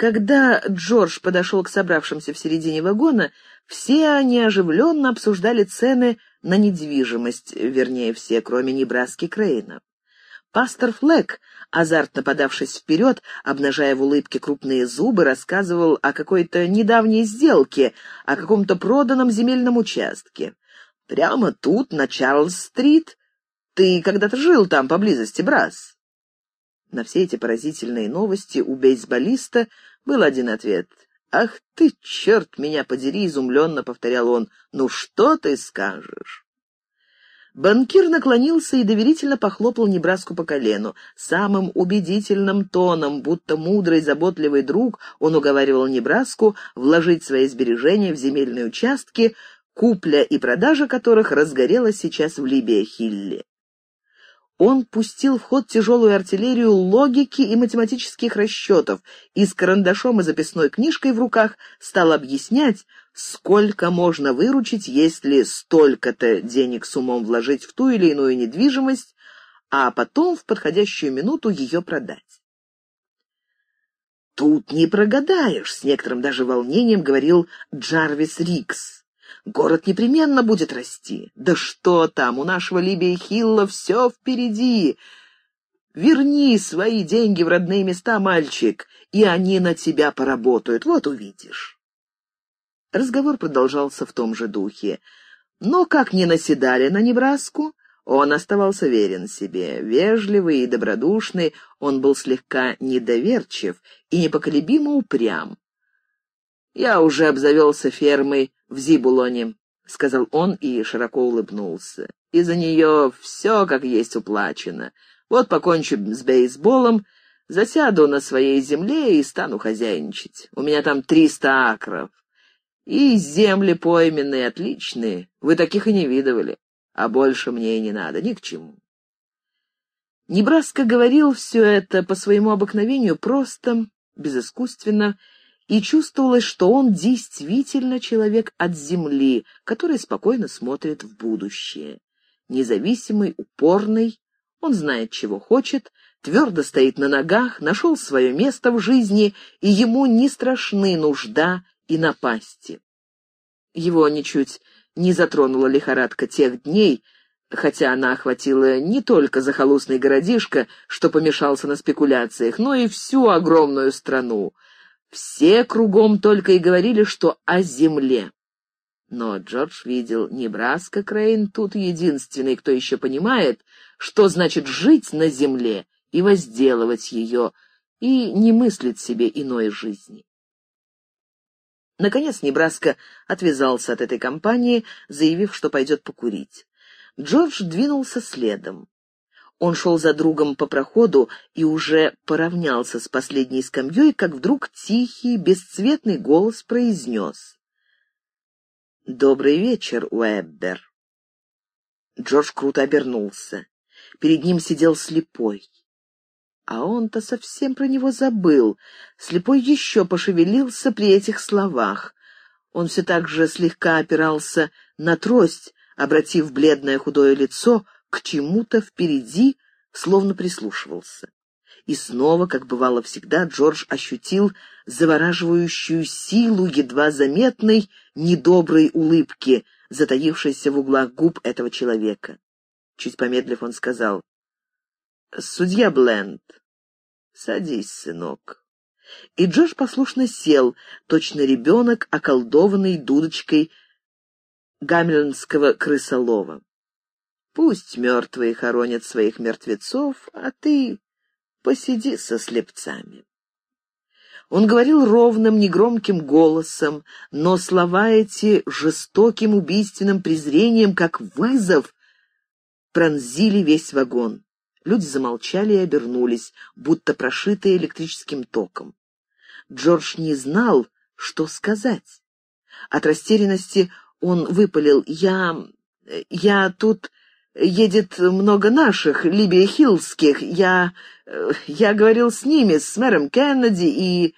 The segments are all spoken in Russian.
Когда Джордж подошел к собравшимся в середине вагона, все они оживленно обсуждали цены на недвижимость, вернее, все, кроме Небраски Крейна. Пастор Флэк, азартно подавшись вперед, обнажая в улыбке крупные зубы, рассказывал о какой-то недавней сделке, о каком-то проданном земельном участке. «Прямо тут, на Чарльз-стрит. Ты когда-то жил там поблизости, Брас?» На все эти поразительные новости у бейсболиста был один ответ. «Ах ты, черт меня подери!» — изумленно повторял он. «Ну что ты скажешь?» Банкир наклонился и доверительно похлопал Небраску по колену. Самым убедительным тоном, будто мудрый, заботливый друг, он уговаривал Небраску вложить свои сбережения в земельные участки, купля и продажа которых разгорелась сейчас в Либия-Хилле он пустил в ход тяжелую артиллерию логики и математических расчетов и с карандашом и записной книжкой в руках стал объяснять, сколько можно выручить, если столько-то денег с умом вложить в ту или иную недвижимость, а потом в подходящую минуту ее продать. «Тут не прогадаешь», — с некоторым даже волнением говорил Джарвис Рикс. Город непременно будет расти. Да что там, у нашего Либия Хилла все впереди. Верни свои деньги в родные места, мальчик, и они на тебя поработают, вот увидишь. Разговор продолжался в том же духе. Но как ни наседали на Небраску, он оставался верен себе. Вежливый и добродушный, он был слегка недоверчив и непоколебимо упрям. «Я уже обзавелся фермой в Зибулоне», — сказал он и широко улыбнулся. «И за нее все как есть уплачено. Вот покончу с бейсболом, засяду на своей земле и стану хозяйничать. У меня там триста акров. И земли пойменные, отличные. Вы таких и не видывали. А больше мне и не надо, ни к чему». Небраска говорил все это по своему обыкновению просто, безыскусственно, и чувствовалось, что он действительно человек от земли, который спокойно смотрит в будущее. Независимый, упорный, он знает, чего хочет, твердо стоит на ногах, нашел свое место в жизни, и ему не страшны нужда и напасти. Его ничуть не затронула лихорадка тех дней, хотя она охватила не только захолустный городишко, что помешался на спекуляциях, но и всю огромную страну — все кругом только и говорили, что о земле. Но Джордж видел, Небраска Крейн тут единственный, кто еще понимает, что значит жить на земле и возделывать ее, и не мыслит себе иной жизни. Наконец Небраска отвязался от этой компании, заявив, что пойдет покурить. Джордж двинулся следом. Он шел за другом по проходу и уже поравнялся с последней скамьей, как вдруг тихий, бесцветный голос произнес. «Добрый вечер, Уэббер». Джордж круто обернулся. Перед ним сидел слепой. А он-то совсем про него забыл. Слепой еще пошевелился при этих словах. Он все так же слегка опирался на трость, обратив бледное худое лицо к чему-то впереди, словно прислушивался. И снова, как бывало всегда, Джордж ощутил завораживающую силу едва заметной, недоброй улыбки, затаившейся в углах губ этого человека. Чуть помедлив, он сказал, «Судья Бленд, садись, сынок». И Джордж послушно сел, точно ребенок, околдованный дудочкой гамельнского крысолова. Пусть мертвые хоронят своих мертвецов, а ты посиди со слепцами. Он говорил ровным, негромким голосом, но слова эти жестоким, убийственным презрением, как вызов, пронзили весь вагон. Люди замолчали и обернулись, будто прошитые электрическим током. Джордж не знал, что сказать. От растерянности он выпалил «Я... я тут...» едет много наших, Либия Хиллских. Я... я говорил с ними, с мэром Кеннеди, и...»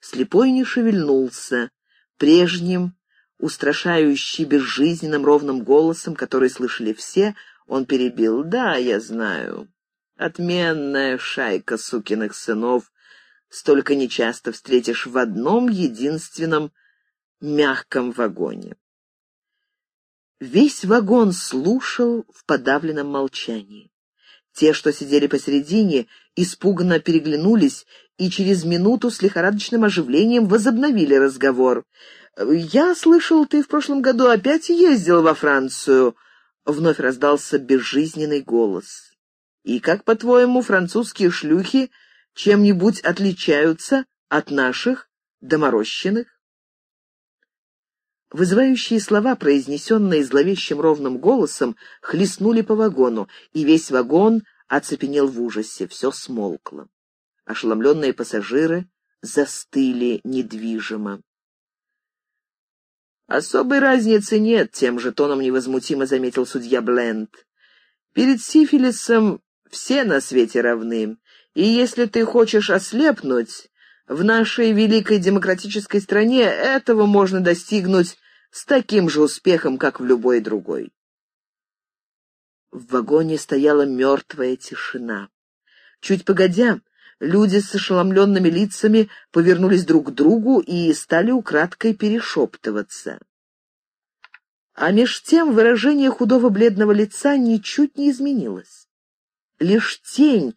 Слепой не шевельнулся. Прежним, устрашающий безжизненным ровным голосом, который слышали все, он перебил. «Да, я знаю. Отменная шайка сукиных сынов столько нечасто встретишь в одном единственном мягком вагоне. Весь вагон слушал в подавленном молчании. Те, что сидели посередине, испуганно переглянулись и через минуту с лихорадочным оживлением возобновили разговор. «Я слышал, ты в прошлом году опять ездил во Францию», — вновь раздался безжизненный голос. «И как, по-твоему, французские шлюхи чем-нибудь отличаются от наших доморощенных?» Вызывающие слова, произнесенные зловещим ровным голосом, хлестнули по вагону, и весь вагон оцепенел в ужасе, все смолкло. Ошеломленные пассажиры застыли недвижимо. «Особой разницы нет», — тем же тоном невозмутимо заметил судья Бленд. «Перед сифилисом все на свете равны, и если ты хочешь ослепнуть, в нашей великой демократической стране этого можно достигнуть с таким же успехом, как в любой другой. В вагоне стояла мертвая тишина. Чуть погодя, люди с ошеломленными лицами повернулись друг к другу и стали украдкой перешептываться. А меж тем выражение худого бледного лица ничуть не изменилось. Лишь тень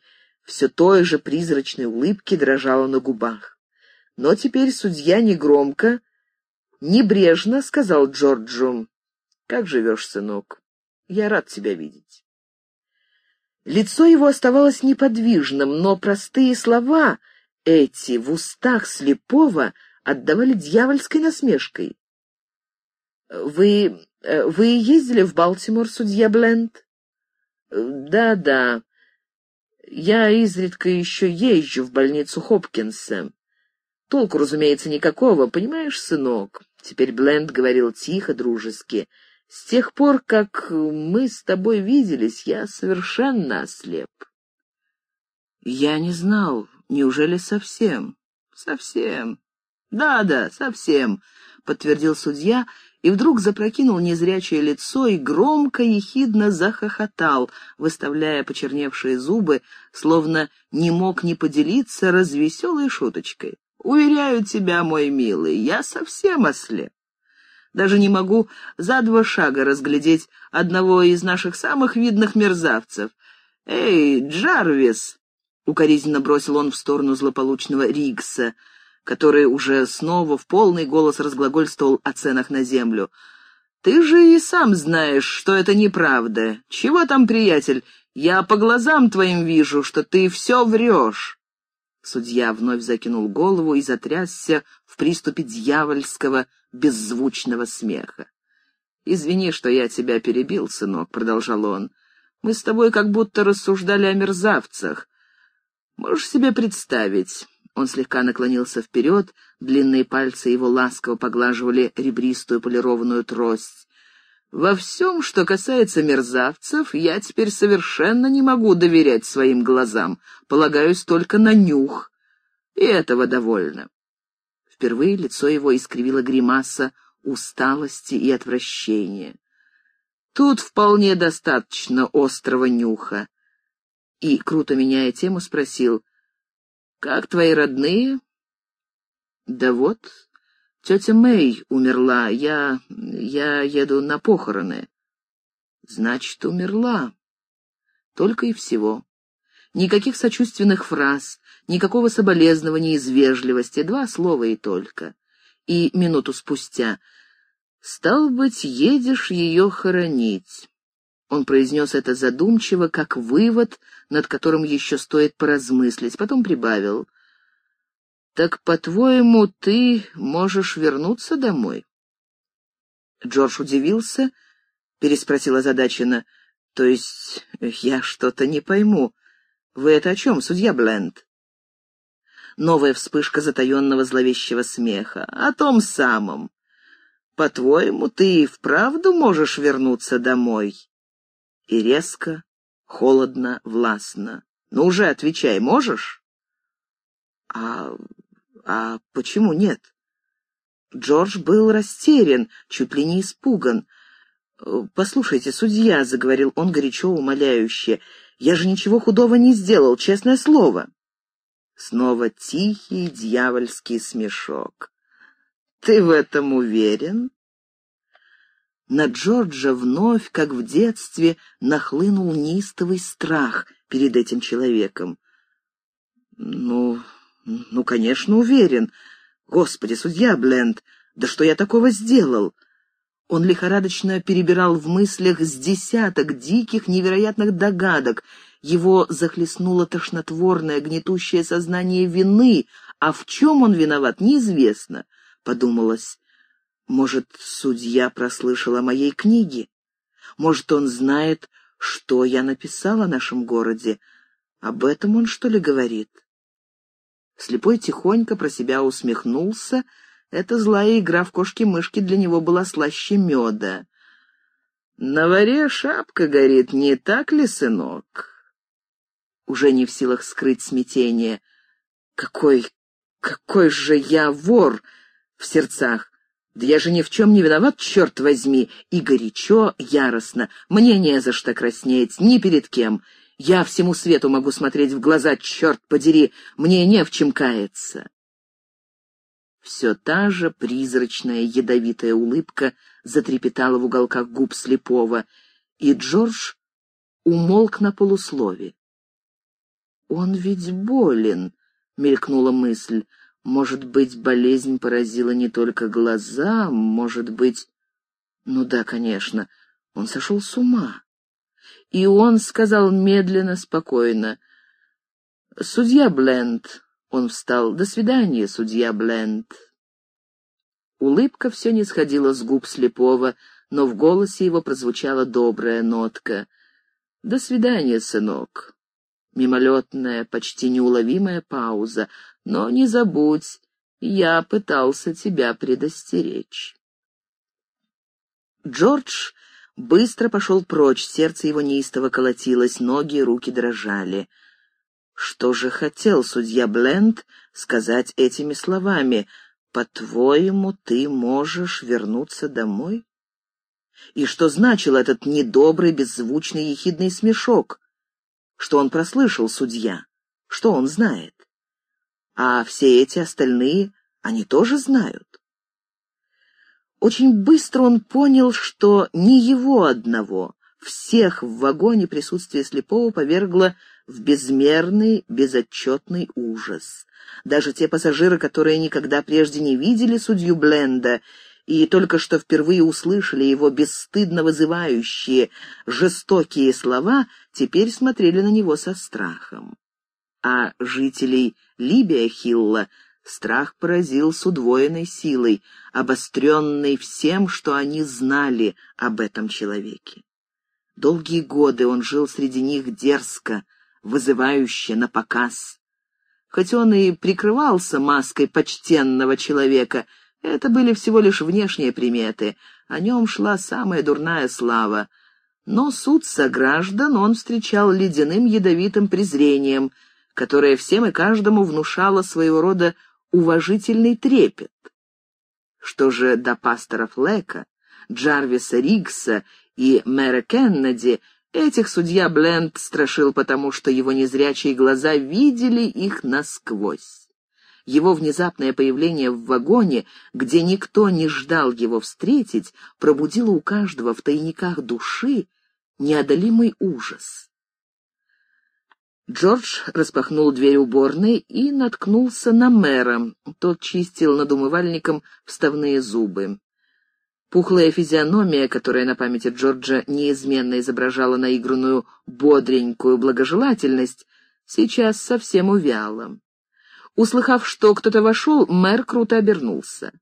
все той же призрачной улыбки дрожала на губах. Но теперь судья негромко, небрежно сказал Джорджу, «Как живешь, сынок? Я рад тебя видеть». Лицо его оставалось неподвижным, но простые слова эти в устах слепого отдавали дьявольской насмешкой. «Вы... Э, вы ездили в Балтимор, судья Бленд?» «Да-да. Я изредка еще езжу в больницу Хопкинса. Толку, разумеется, никакого, понимаешь, сынок?» Теперь Бленд говорил тихо, дружески. «С тех пор, как мы с тобой виделись, я совершенно ослеп». «Я не знал. Неужели совсем?» «Совсем. Да-да, совсем», — подтвердил судья и вдруг запрокинул незрячее лицо и громко, ехидно захохотал, выставляя почерневшие зубы, словно не мог не поделиться развеселой шуточкой. «Уверяю тебя, мой милый, я совсем ослеп. Даже не могу за два шага разглядеть одного из наших самых видных мерзавцев. Эй, Джарвис!» — укоризненно бросил он в сторону злополучного Ригса — который уже снова в полный голос разглагольствовал о ценах на землю. «Ты же и сам знаешь, что это неправда. Чего там, приятель? Я по глазам твоим вижу, что ты все врешь». Судья вновь закинул голову и затрясся в приступе дьявольского беззвучного смеха. «Извини, что я тебя перебил, сынок», — продолжал он. «Мы с тобой как будто рассуждали о мерзавцах. Можешь себе представить, он слегка наклонился вперед, длинные пальцы его ласково поглаживали ребристую полированную трость. «Во всем, что касается мерзавцев, я теперь совершенно не могу доверять своим глазам, полагаюсь только на нюх. И этого довольно». Впервые лицо его искривило гримаса усталости и отвращения. Тут вполне достаточно острого нюха. И, круто меняя тему, спросил, «Как твои родные?» «Да вот, тетя Мэй умерла, я... я еду на похороны». «Значит, умерла. Только и всего. Никаких сочувственных фраз, никакого соболезнования из вежливости, два слова и только. И минуту спустя. «Стал быть, едешь ее хоронить». Он произнес это задумчиво, как вывод, над которым еще стоит поразмыслить, потом прибавил. «Так, по-твоему, ты можешь вернуться домой?» Джордж удивился, переспросил озадаченно. «То есть я что-то не пойму. Вы это о чем, судья Бленд?» Новая вспышка затаенного зловещего смеха. «О том самом. По-твоему, ты и вправду можешь вернуться домой?» И резко, холодно, властно. «Ну уже отвечай, можешь?» «А... а почему нет?» Джордж был растерян, чуть ли не испуган. «Послушайте, судья», — заговорил он горячо умоляюще, — «я же ничего худого не сделал, честное слово». Снова тихий дьявольский смешок. «Ты в этом уверен?» На Джорджа вновь, как в детстве, нахлынул неистовый страх перед этим человеком. «Ну, ну, конечно, уверен. Господи, судья Бленд, да что я такого сделал?» Он лихорадочно перебирал в мыслях с десяток диких, невероятных догадок. Его захлестнуло тошнотворное, гнетущее сознание вины, а в чем он виноват, неизвестно, — подумалось. Может, судья прослышал о моей книге? Может, он знает, что я написал о нашем городе? Об этом он, что ли, говорит? Слепой тихонько про себя усмехнулся — эта злая игра в кошки-мышки для него была слаще меда. «На варе шапка горит, не так ли, сынок?» Уже не в силах скрыть смятение. «Какой, какой же я вор!» в сердцах. «Да я же ни в чем не виноват, черт возьми!» И горячо, яростно. «Мне не за что краснеть, ни перед кем. Я всему свету могу смотреть в глаза, черт подери, мне не в чем каяться». Все та же призрачная ядовитая улыбка затрепетала в уголках губ слепого, и Джордж умолк на полуслове. «Он ведь болен», — мелькнула мысль. «Может быть, болезнь поразила не только глаза, может быть...» «Ну да, конечно, он сошел с ума». И он сказал медленно, спокойно. «Судья Бленд, он встал. «До свидания, судья Бленд». Улыбка все не сходила с губ слепого, но в голосе его прозвучала добрая нотка. «До свидания, сынок». Мимолетная, почти неуловимая пауза. «Но не забудь, я пытался тебя предостеречь». Джордж быстро пошел прочь, сердце его неистово колотилось, ноги и руки дрожали. Что же хотел судья Бленд сказать этими словами? «По-твоему, ты можешь вернуться домой?» И что значил этот недобрый, беззвучный, ехидный смешок? Что он прослышал, судья? Что он знает? А все эти остальные, они тоже знают. Очень быстро он понял, что не его одного, всех в вагоне присутствие слепого повергло в безмерный, безотчетный ужас. Даже те пассажиры, которые никогда прежде не видели судью Бленда и только что впервые услышали его бесстыдно вызывающие, жестокие слова, теперь смотрели на него со страхом. А жителей Либия Хилла страх поразил с удвоенной силой, обостренной всем, что они знали об этом человеке. Долгие годы он жил среди них дерзко, вызывающе, на показ. Хоть он и прикрывался маской почтенного человека, это были всего лишь внешние приметы, о нем шла самая дурная слава. Но суд сограждан он встречал ледяным ядовитым презрением, которое всем и каждому внушало своего рода уважительный трепет. Что же до пастора Флека, Джарвиса Ригса и мэра Кеннеди, Этих судья Бленд страшил потому, что его незрячие глаза видели их насквозь. Его внезапное появление в вагоне, где никто не ждал его встретить, пробудило у каждого в тайниках души неодолимый ужас. Джордж распахнул дверь уборной и наткнулся на мэра. Тот чистил над умывальником вставные зубы. Пухлая физиономия, которая на памяти Джорджа неизменно изображала наигранную бодренькую благожелательность, сейчас совсем увяла. Услыхав, что кто-то вошел, мэр круто обернулся.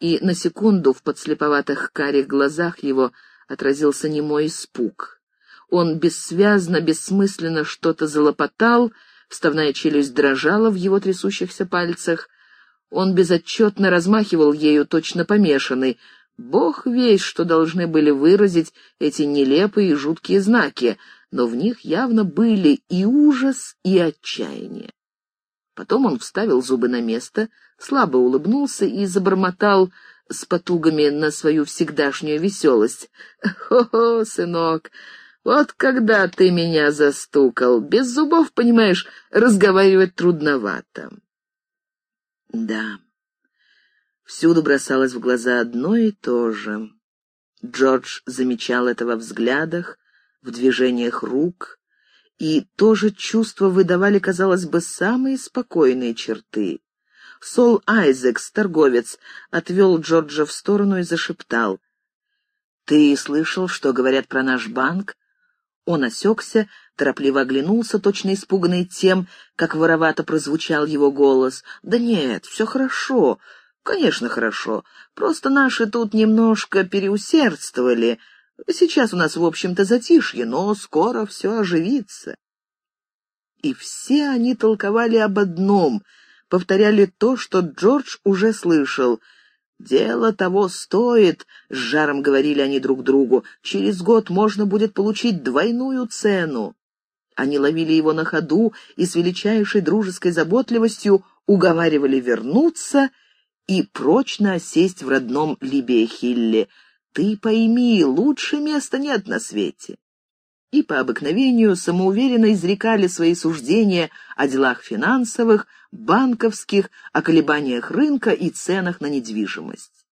И на секунду в подслеповатых карих глазах его отразился немой испуг. Он бессвязно, бессмысленно что-то залопотал, вставная челюсть дрожала в его трясущихся пальцах. Он безотчетно размахивал ею, точно помешанный, Бог весь, что должны были выразить эти нелепые и жуткие знаки, но в них явно были и ужас, и отчаяние. Потом он вставил зубы на место, слабо улыбнулся и забормотал с потугами на свою всегдашнюю веселость. «Хо-хо, сынок, Вот когда ты меня застукал, без зубов, понимаешь, разговаривать трудновато. Да, всюду бросалось в глаза одно и то же. Джордж замечал это во взглядах, в движениях рук, и то же чувство выдавали, казалось бы, самые спокойные черты. Сол Айзекс, торговец, отвел Джорджа в сторону и зашептал. «Ты слышал, что говорят про наш банк?» Он осекся, торопливо оглянулся, точно испуганный тем, как воровато прозвучал его голос. «Да нет, все хорошо. Конечно, хорошо. Просто наши тут немножко переусердствовали. Сейчас у нас, в общем-то, затишье, но скоро все оживится». И все они толковали об одном, повторяли то, что Джордж уже слышал — «Дело того стоит», — с жаром говорили они друг другу, — «через год можно будет получить двойную цену». Они ловили его на ходу и с величайшей дружеской заботливостью уговаривали вернуться и прочно осесть в родном Либия-Хилле. «Ты пойми, лучше места нет на свете» и по обыкновению самоуверенно изрекали свои суждения о делах финансовых, банковских, о колебаниях рынка и ценах на недвижимость.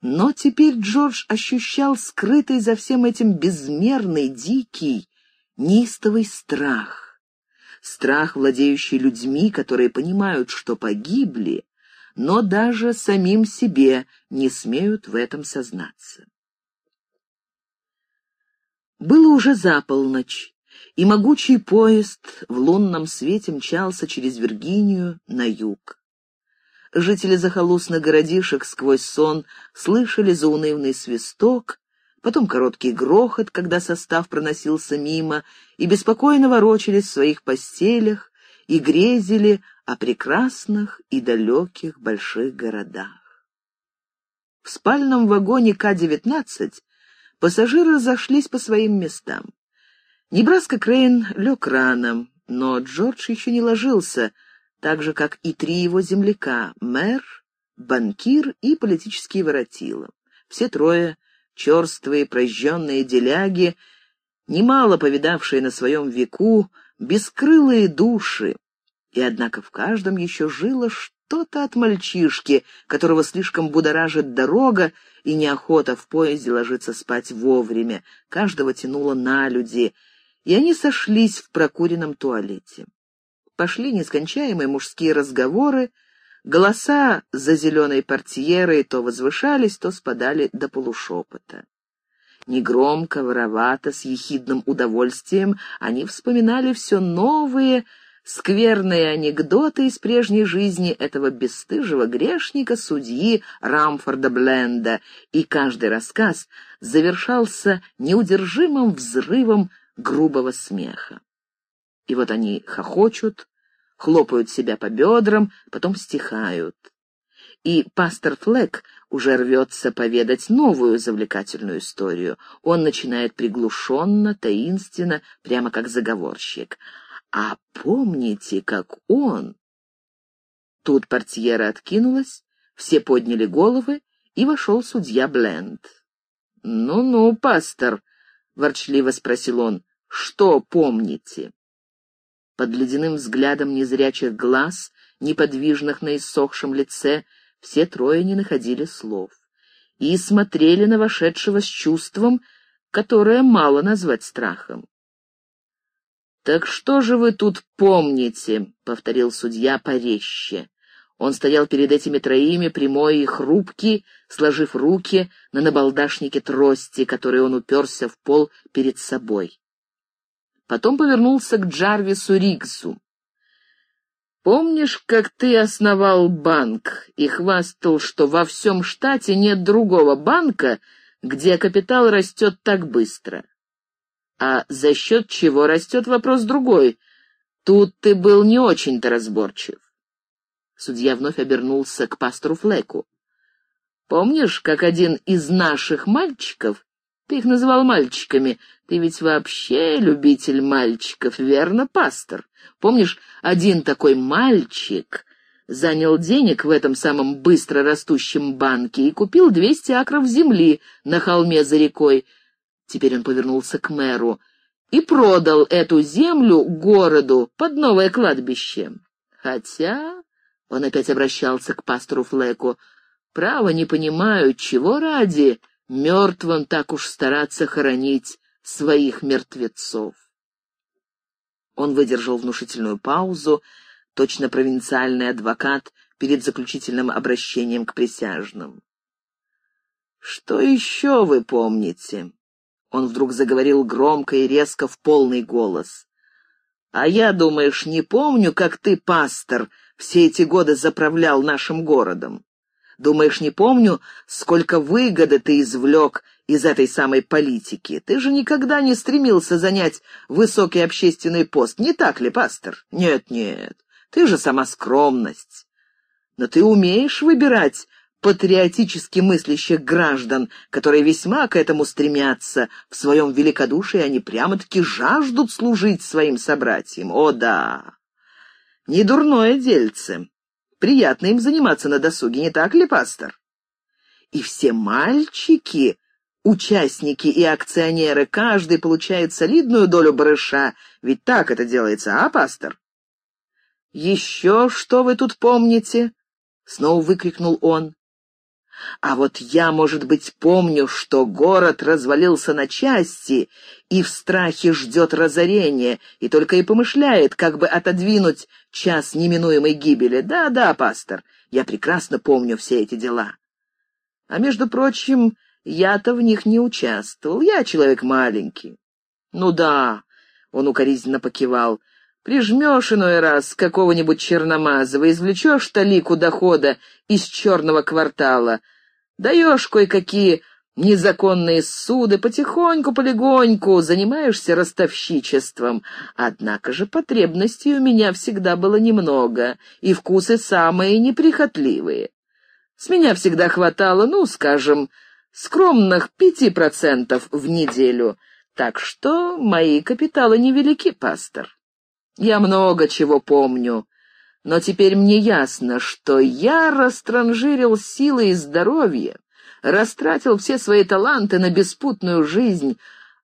Но теперь Джордж ощущал скрытый за всем этим безмерный, дикий, неистовый страх. Страх, владеющий людьми, которые понимают, что погибли, но даже самим себе не смеют в этом сознаться. Было уже за полночь, и могучий поезд в лунном свете мчался через Виргинию на юг. Жители захолустных городишек сквозь сон слышали заунывный свисток, потом короткий грохот, когда состав проносился мимо, и беспокойно ворочались в своих постелях и грезили о прекрасных и далеких больших городах. В спальном вагоне К-19 Пассажиры разошлись по своим местам. Небраска Крейн лег рано, но Джордж еще не ложился, так же, как и три его земляка — мэр, банкир и политические воротила. Все трое — черствые, прожженные деляги, немало повидавшие на своем веку, бескрылые души, и однако в каждом еще жило что-то от мальчишки, которого слишком будоражит дорога и неохота в поезде ложиться спать вовремя, каждого тянуло на люди, и они сошлись в прокуренном туалете. Пошли нескончаемые мужские разговоры, голоса за зеленой портьерой то возвышались, то спадали до полушепота. Негромко, воровато, с ехидным удовольствием они вспоминали все новые, скверные анекдоты из прежней жизни этого бесстыжего грешника, судьи Рамфорда Бленда, и каждый рассказ завершался неудержимым взрывом грубого смеха. И вот они хохочут, хлопают себя по бедрам, потом стихают. И пастор Флэк уже рвется поведать новую завлекательную историю. Он начинает приглушенно, таинственно, прямо как заговорщик — а помните, как он...» Тут портьера откинулась, все подняли головы, и вошел судья Бленд. «Ну-ну, пастор», — ворчливо спросил он, — «что помните?» Под ледяным взглядом незрячих глаз, неподвижных на иссохшем лице, все трое не находили слов и смотрели на вошедшего с чувством, которое мало назвать страхом. «Так что же вы тут помните?» — повторил судья порезче. Он стоял перед этими троими, прямой и хрупкий, сложив руки на набалдашнике трости, которой он уперся в пол перед собой. Потом повернулся к Джарвису Ригсу. «Помнишь, как ты основал банк и хвастал, что во всем штате нет другого банка, где капитал растет так быстро?» А за счет чего растет вопрос другой. Тут ты был не очень-то разборчив. Судья вновь обернулся к пастору Флеку. Помнишь, как один из наших мальчиков, ты их называл мальчиками, ты ведь вообще любитель мальчиков, верно, пастор? Помнишь, один такой мальчик занял денег в этом самом быстро растущем банке и купил двести акров земли на холме за рекой, Теперь он повернулся к мэру и продал эту землю городу под новое кладбище. Хотя, он опять обращался к пастору Флеку, право не понимаю, чего ради мертвым так уж стараться хоронить своих мертвецов. Он выдержал внушительную паузу, точно провинциальный адвокат перед заключительным обращением к присяжным. «Что еще вы помните?» Он вдруг заговорил громко и резко в полный голос. «А я, думаешь, не помню, как ты, пастор, все эти годы заправлял нашим городом? Думаешь, не помню, сколько выгоды ты извлек из этой самой политики? Ты же никогда не стремился занять высокий общественный пост, не так ли, пастор? Нет-нет, ты же сама скромность. Но ты умеешь выбирать патриотически мыслящих граждан, которые весьма к этому стремятся. В своем великодушии они прямо-таки жаждут служить своим собратьям. О да! Не дурное дельце. Приятно им заниматься на досуге, не так ли, пастор? И все мальчики, участники и акционеры, каждый получает солидную долю барыша, ведь так это делается, а, пастор? «Еще что вы тут помните?» — снова выкрикнул он. А вот я, может быть, помню, что город развалился на части и в страхе ждет разорения, и только и помышляет, как бы отодвинуть час неминуемой гибели. Да-да, пастор, я прекрасно помню все эти дела. А между прочим, я-то в них не участвовал, я человек маленький. Ну да, он укоризненно покивал, Прижмешь иной раз какого-нибудь черномазого, извлечешь талику дохода из черного квартала, даешь кое-какие незаконные суды, потихоньку, полегоньку занимаешься ростовщичеством. Однако же потребностей у меня всегда было немного, и вкусы самые неприхотливые. С меня всегда хватало, ну, скажем, скромных пяти процентов в неделю, так что мои капиталы невелики, пастор. Я много чего помню, но теперь мне ясно, что я растранжирил силы и здоровье, растратил все свои таланты на беспутную жизнь,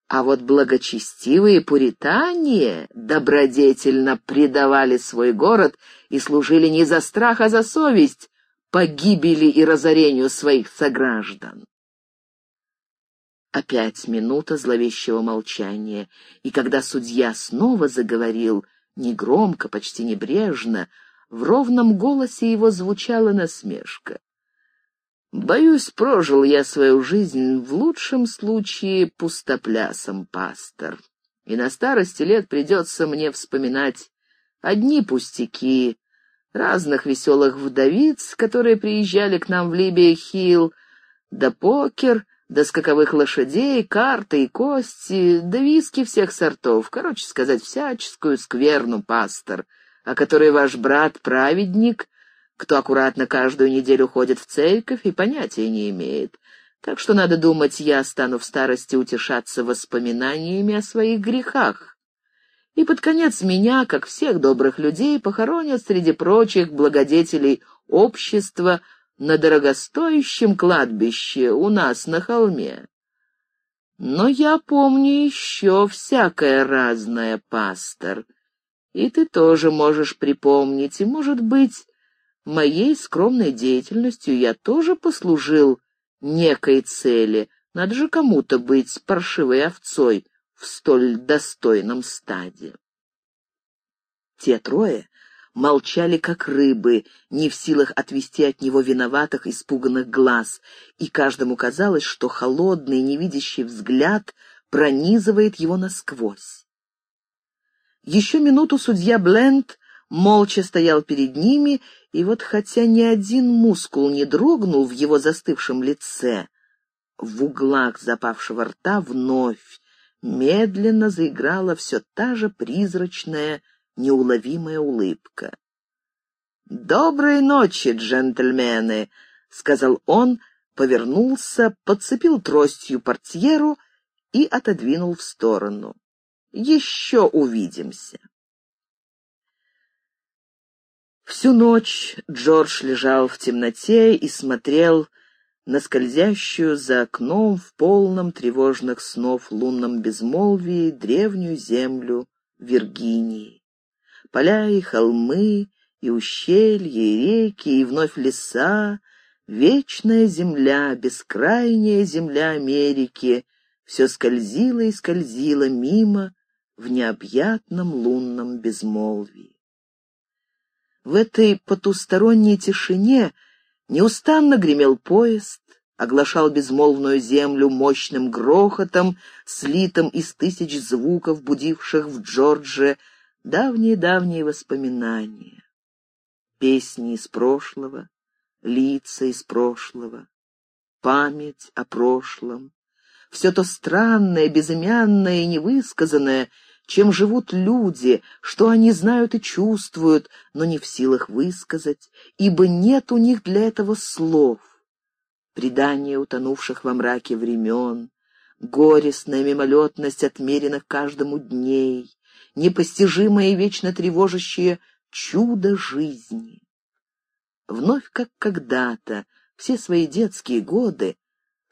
а вот благочестивые пуритане добродетельно предавали свой город и служили не за страх, а за совесть погибели и разорению своих сограждан. Опять минута зловещего молчания, и когда судья снова заговорил, негромко, почти небрежно, в ровном голосе его звучала насмешка. «Боюсь, прожил я свою жизнь в лучшем случае пустоплясом, пастор, и на старости лет придется мне вспоминать одни пустяки, разных веселых вдовиц, которые приезжали к нам в Либия-Хилл, да покер, до скаковых лошадей, карты и кости, да виски всех сортов, короче сказать, всяческую скверну, пастор, о которой ваш брат-праведник, кто аккуратно каждую неделю ходит в церковь и понятия не имеет. Так что, надо думать, я стану в старости утешаться воспоминаниями о своих грехах. И под конец меня, как всех добрых людей, похоронят среди прочих благодетелей общества, на дорогостоящем кладбище у нас на холме. Но я помню еще всякое разное, пастор, и ты тоже можешь припомнить, и, может быть, моей скромной деятельностью я тоже послужил некой цели. Надо же кому-то быть паршивой овцой в столь достойном стаде. Те трое молчали как рыбы, не в силах отвести от него виноватых, испуганных глаз, и каждому казалось, что холодный, невидящий взгляд пронизывает его насквозь. Еще минуту судья Бленд молча стоял перед ними, и вот хотя ни один мускул не дрогнул в его застывшем лице, в углах запавшего рта вновь медленно заиграла все та же призрачная неуловимая улыбка. «Доброй ночи, джентльмены!» — сказал он, повернулся, подцепил тростью портьеру и отодвинул в сторону. «Еще увидимся!» Всю ночь Джордж лежал в темноте и смотрел на скользящую за окном в полном тревожных снов лунном безмолвии древнюю землю Виргинии. Поля и холмы, и ущелья, и реки, и вновь леса, вечная земля, бескрайняя земля Америки, все скользило и скользило мимо в необъятном лунном безмолвии. В этой потусторонней тишине неустанно гремел поезд, оглашал безмолвную землю мощным грохотом, слитым из тысяч звуков, будивших в Джордже давние-давние воспоминания. Песни из прошлого, лица из прошлого, память о прошлом, все то странное, безымянное и невысказанное, чем живут люди, что они знают и чувствуют, но не в силах высказать, ибо нет у них для этого слов. Предания утонувших во мраке времен, горестная мимолетность отмеренных каждому дней, непостижимое и вечно тревожащее чудо жизни. Вновь, как когда-то, все свои детские годы,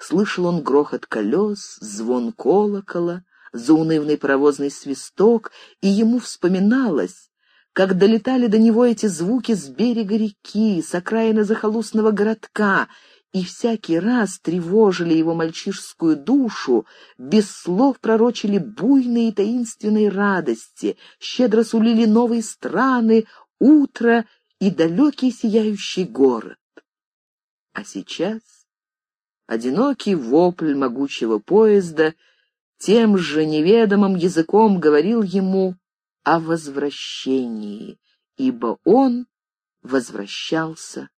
Слышал он грохот колес, звон колокола, заунывный паровозный свисток, и ему вспоминалось, как долетали до него эти звуки с берега реки, с окраины захолустного городка, и всякий раз тревожили его мальчишскую душу, без слов пророчили буйные и таинственные радости, щедро сулили новые страны, утро и далекий сияющий город. А сейчас Одинокий вопль могучего поезда тем же неведомым языком говорил ему о возвращении, ибо он возвращался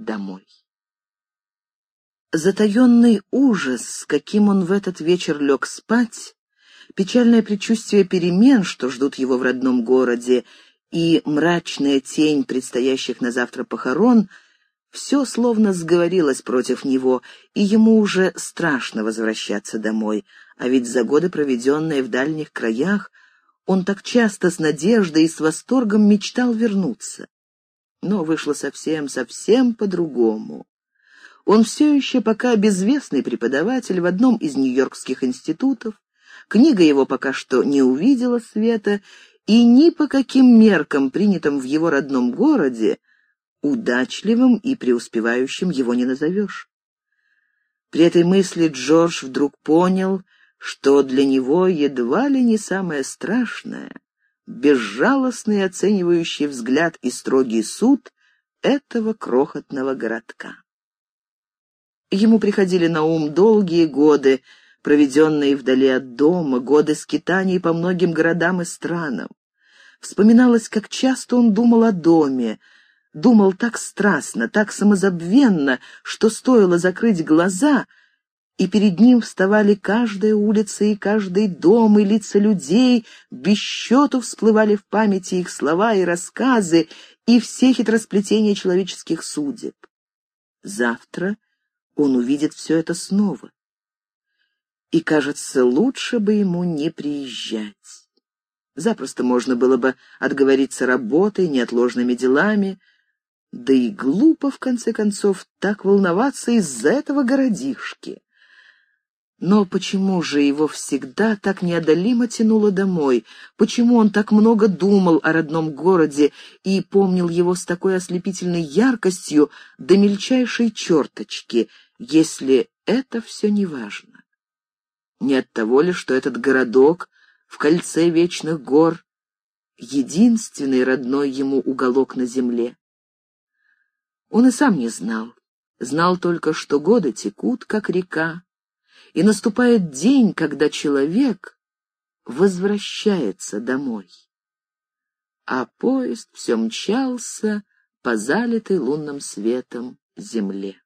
домой. Затаенный ужас, с каким он в этот вечер лег спать, печальное предчувствие перемен, что ждут его в родном городе, и мрачная тень предстоящих на завтра похорон — все словно сговорилось против него, и ему уже страшно возвращаться домой, а ведь за годы, проведенные в дальних краях, он так часто с надеждой и с восторгом мечтал вернуться. Но вышло совсем-совсем по-другому. Он все еще пока безвестный преподаватель в одном из нью-йоркских институтов, книга его пока что не увидела света, и ни по каким меркам, принятым в его родном городе, удачливым и преуспевающим его не назовешь. При этой мысли Джордж вдруг понял, что для него едва ли не самое страшное — безжалостный оценивающий взгляд и строгий суд этого крохотного городка. Ему приходили на ум долгие годы, проведенные вдали от дома, годы скитаний по многим городам и странам. Вспоминалось, как часто он думал о доме, думал так страстно, так самозабвенно, что стоило закрыть глаза, и перед ним вставали каждая улица и каждый дом, и лица людей, без счету всплывали в памяти их слова и рассказы, и все хитросплетения человеческих судеб. Завтра он увидит все это снова. И, кажется, лучше бы ему не приезжать. Запросто можно было бы отговориться работой, неотложными делами, да и глупо, в конце концов, так волноваться из-за этого городишки. Но почему же его всегда так неодолимо тянуло домой? Почему он так много думал о родном городе и помнил его с такой ослепительной яркостью до мельчайшей черточки, если это все не важно? Не от того ли, что этот городок в кольце вечных гор — единственный родной ему уголок на земле? Он и сам не знал. Знал только, что годы текут, как река, и наступает день, когда человек возвращается домой. А поезд все мчался по залитой лунным светом земле.